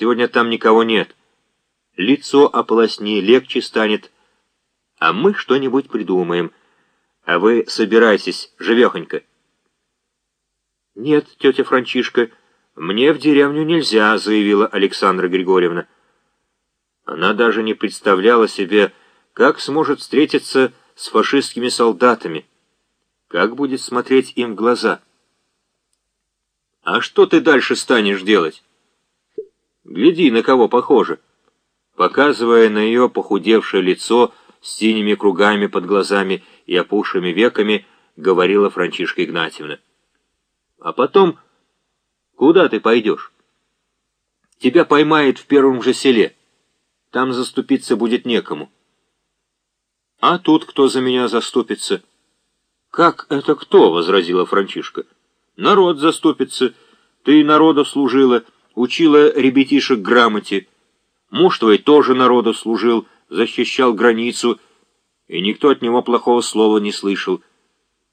Сегодня там никого нет. Лицо ополосни, легче станет. А мы что-нибудь придумаем. А вы собирайтесь, живехонько. Нет, тетя Франчишка, мне в деревню нельзя, заявила Александра Григорьевна. Она даже не представляла себе, как сможет встретиться с фашистскими солдатами, как будет смотреть им в глаза. «А что ты дальше станешь делать?» «Гляди, на кого похоже!» Показывая на ее похудевшее лицо с синими кругами под глазами и опухшими веками, говорила Франчишка Игнатьевна. «А потом, куда ты пойдешь? Тебя поймает в первом же селе. Там заступиться будет некому». «А тут кто за меня заступится?» «Как это кто?» — возразила Франчишка. Народ заступится. Ты народу служила, учила ребятишек грамоте. Муж твой тоже народу служил, защищал границу, и никто от него плохого слова не слышал.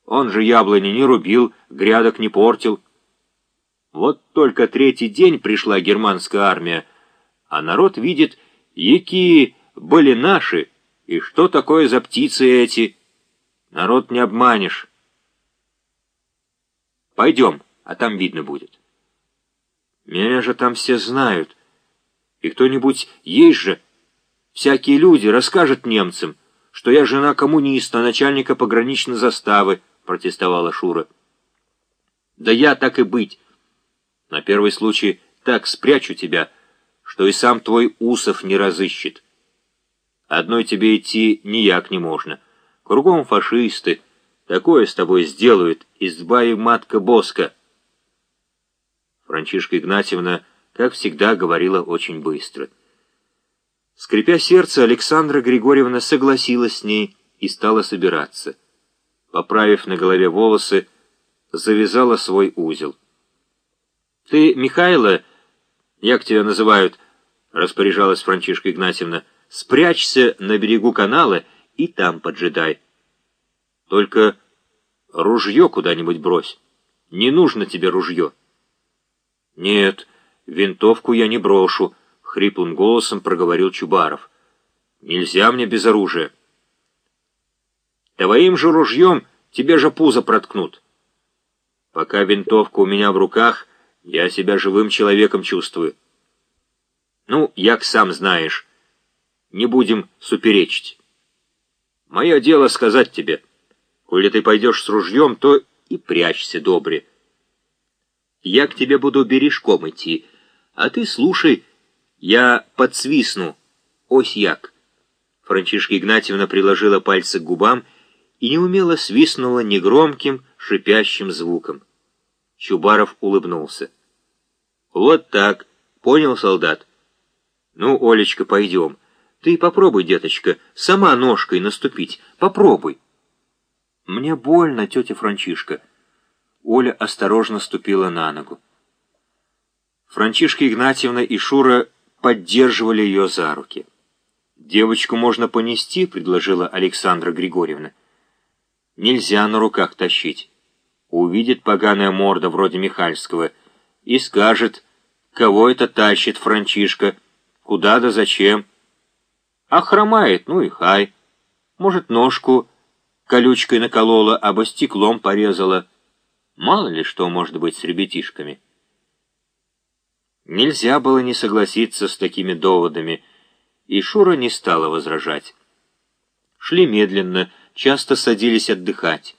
Он же яблони не рубил, грядок не портил. Вот только третий день пришла германская армия, а народ видит, якие были наши, и что такое за птицы эти. Народ не обманешь. Пойдем, а там видно будет. Меня же там все знают. И кто-нибудь есть же. Всякие люди расскажут немцам, что я жена коммуниста, начальника пограничной заставы, протестовала Шура. Да я так и быть. На первый случай так спрячу тебя, что и сам твой Усов не разыщет. Одной тебе идти нияк не можно. Кругом фашисты, Такое с тобой сделают, изба и матка Боска. Франчишка Игнатьевна, как всегда, говорила очень быстро. Скрипя сердце, Александра Григорьевна согласилась с ней и стала собираться. Поправив на голове волосы, завязала свой узел. «Ты, Михайло, як тебя называют?» — распоряжалась Франчишка Игнатьевна. «Спрячься на берегу канала и там поджидай». Только ружье куда-нибудь брось. Не нужно тебе ружье. Нет, винтовку я не брошу, — хриплым голосом проговорил Чубаров. Нельзя мне без оружия. Твоим же ружьем тебе же пузо проткнут. Пока винтовка у меня в руках, я себя живым человеком чувствую. Ну, як сам знаешь, не будем суперечить. Мое дело сказать тебе — Коли ты пойдешь с ружьем, то и прячься добре. Я к тебе буду бережком идти, а ты слушай, я подсвистну. Ось як. Франчишка Игнатьевна приложила пальцы к губам и неумело свистнула негромким, шипящим звуком. Чубаров улыбнулся. «Вот так. Понял, солдат? Ну, Олечка, пойдем. Ты попробуй, деточка, сама ножкой наступить. Попробуй». «Мне больно, тетя Франчишка». Оля осторожно ступила на ногу. Франчишка Игнатьевна и Шура поддерживали ее за руки. «Девочку можно понести», — предложила Александра Григорьевна. «Нельзя на руках тащить. Увидит поганая морда вроде Михальского и скажет, кого это тащит Франчишка, куда да зачем. А хромает, ну и хай. Может, ножку колючкой наколола, або стеклом порезала. Мало ли что может быть с ребятишками. Нельзя было не согласиться с такими доводами, и Шура не стала возражать. Шли медленно, часто садились отдыхать.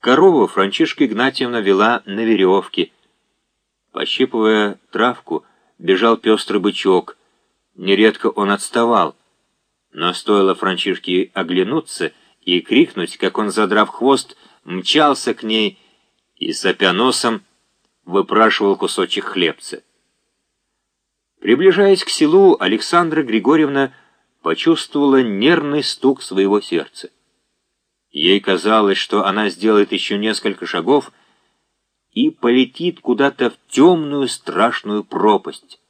Корову Франчишка Игнатьевна вела на веревке. Пощипывая травку, бежал пестрый бычок. Нередко он отставал. Но стоило Франчишке оглянуться — и крикнуть, как он, задрав хвост, мчался к ней и, сопя носом, выпрашивал кусочек хлебца. Приближаясь к селу, Александра Григорьевна почувствовала нервный стук своего сердца. Ей казалось, что она сделает еще несколько шагов и полетит куда-то в темную страшную пропасть.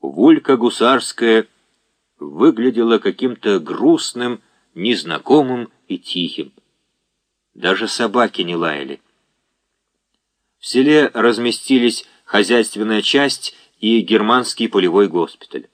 Вулька гусарская выглядела каким-то грустным, незнакомым и тихим. Даже собаки не лаяли. В селе разместились хозяйственная часть и германский полевой госпиталь.